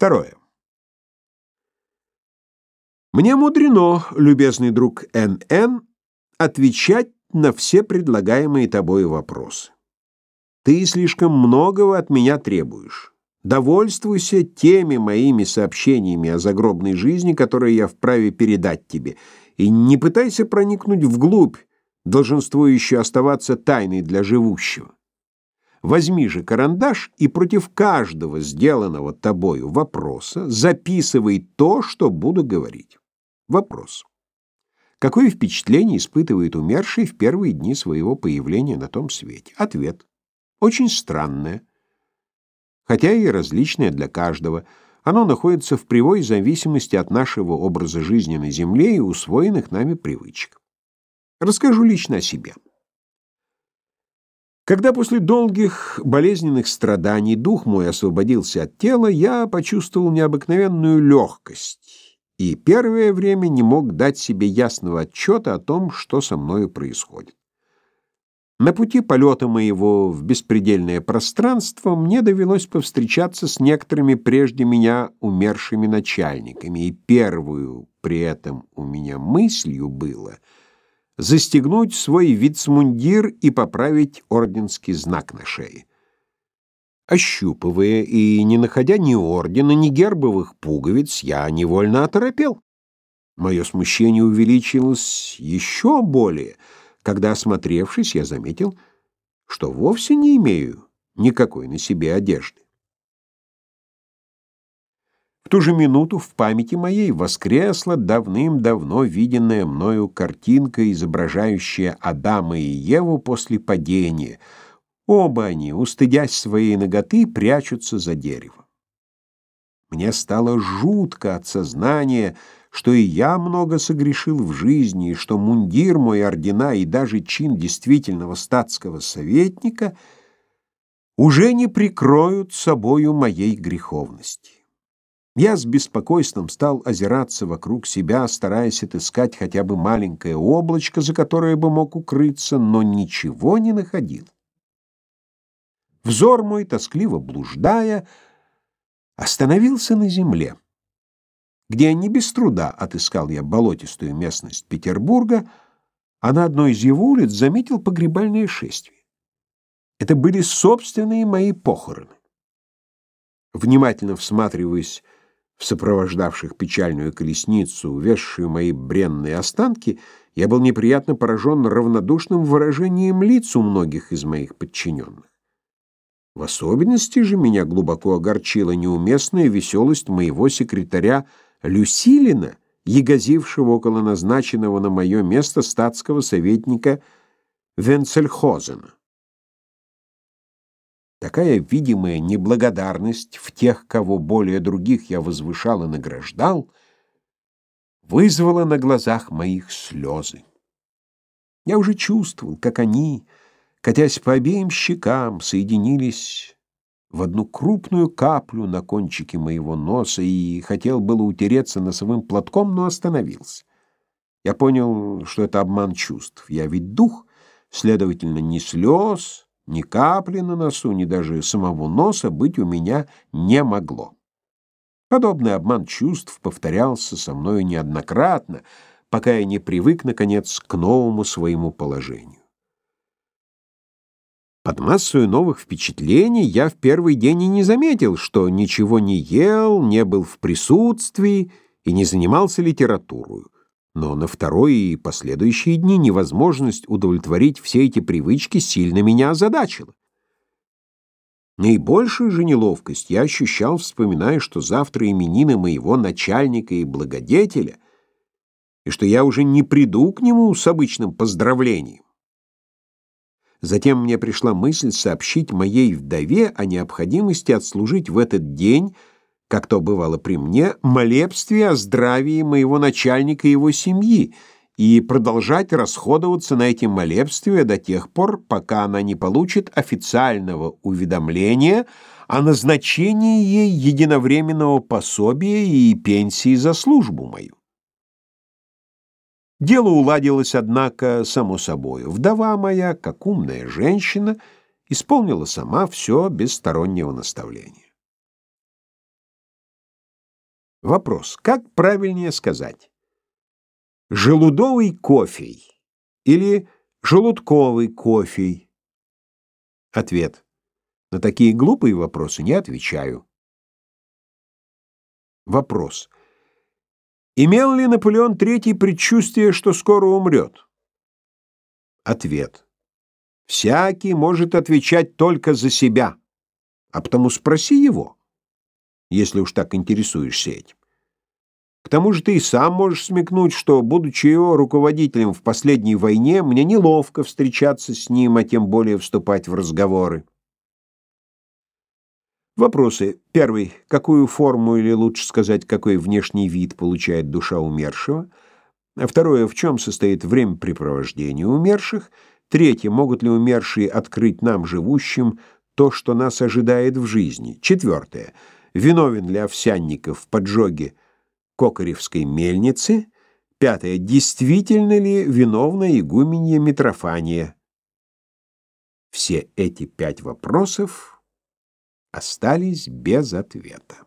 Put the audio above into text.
Второе. Мне мудрено, любезный друг Н.Н., отвечать на все предлагаемые тобой вопросы. Ты слишком многого от меня требуешь. Довольствуйся теми моими сообщениями о загробной жизни, которые я вправе передать тебе, и не пытайся проникнуть вглубь, долженствующую оставаться тайной для живущего. Возьми же карандаш и против каждого сделанного тобою вопроса записывай то, что буду говорить. Вопрос. Какое впечатление испытывает умерший в первые дни своего появления на том свете? Ответ. Очень странное, хотя и различное для каждого. Оно находится в прямой зависимости от нашего образа жизни на Земле и усвоенных нами привычек. Расскажу лично о себе. Когда после долгих болезненных страданий дух мой освободился от тела, я почувствовал необыкновенную легкость и первое время не мог дать себе ясного отчета о том, что со мною происходит. На пути полета моего в беспредельное пространство мне довелось повстречаться с некоторыми прежде меня умершими начальниками, и первую при этом у меня мыслью было — застегнуть свой вицмундир и поправить орденский знак на шее. Ощупывая и не находя ни ордена, ни гербовых пуговиц, я невольно оторопел. Мое смущение увеличилось еще более, когда, осмотревшись, я заметил, что вовсе не имею никакой на себе одежды. Ту же минуту в памяти моей воскресла давным-давно виденная мною картинка, изображающая Адама и Еву после падения. Оба они, устыдясь своей ноготы, прячутся за деревом. Мне стало жутко от сознания, что и я много согрешил в жизни, и что мундир мой, ордена и даже чин действительного статского советника уже не прикроют собою моей греховности. Я с беспокойством стал озираться вокруг себя, стараясь отыскать хотя бы маленькое облачко, за которое бы мог укрыться, но ничего не находил. Взор мой, тоскливо блуждая, остановился на земле, где не без труда отыскал я болотистую местность Петербурга, а на одной из его улиц заметил погребальное шествие. Это были собственные мои похороны. Внимательно всматриваясь сопровождавших печальную колесницу, увезшую мои бренные останки, я был неприятно поражен равнодушным выражением лиц у многих из моих подчиненных. В особенности же меня глубоко огорчила неуместная веселость моего секретаря Люсилина, ягозившего около назначенного на мое место статского советника Венцельхозена. Такая видимая неблагодарность в тех, кого более других я возвышал и награждал, вызвала на глазах моих слезы. Я уже чувствовал, как они, катясь по обеим щекам, соединились в одну крупную каплю на кончике моего носа и хотел было утереться носовым платком, но остановился. Я понял, что это обман чувств. Я ведь дух, следовательно, не слез, ни капли на носу, ни даже самого носа быть у меня не могло. Подобный обман чувств повторялся со мною неоднократно, пока я не привык, наконец, к новому своему положению. Под массою новых впечатлений я в первый день и не заметил, что ничего не ел, не был в присутствии и не занимался литературой. Но на второй и последующие дни невозможность удовлетворить все эти привычки сильно меня озадачила. Наибольшую же неловкость я ощущал, вспоминая, что завтра именины моего начальника и благодетеля, и что я уже не приду к нему с обычным поздравлением. Затем мне пришла мысль сообщить моей вдове о необходимости отслужить в этот день как то бывало при мне, молебствие о здравии моего начальника и его семьи и продолжать расходоваться на эти молебствия до тех пор, пока она не получит официального уведомления о назначении ей единовременного пособия и пенсии за службу мою. Дело уладилось, однако, само собой. Вдова моя, как умная женщина, исполнила сама все без стороннего наставления. Вопрос. Как правильнее сказать? Желудовый кофей или желудковый кофей? Ответ. На такие глупые вопросы не отвечаю. Вопрос. Имел ли Наполеон III предчувствие, что скоро умрет? Ответ. Всякий может отвечать только за себя, а потому спроси его если уж так интересуешься этим. Тому же ты и сам можешь смекнуть, что, будучи его руководителем в последней войне, мне неловко встречаться с ним, а тем более вступать в разговоры. Вопросы. Первый. Какую форму, или лучше сказать, какой внешний вид получает душа умершего? Второе. В чем состоит времяпрепровождение умерших? Третье. Могут ли умершие открыть нам, живущим, то, что нас ожидает в жизни? Четвертое виновен ли Овсянников в поджоге Кокоревской мельницы. Пятое. Действительно ли виновна игуменья Митрофания? Все эти пять вопросов остались без ответа.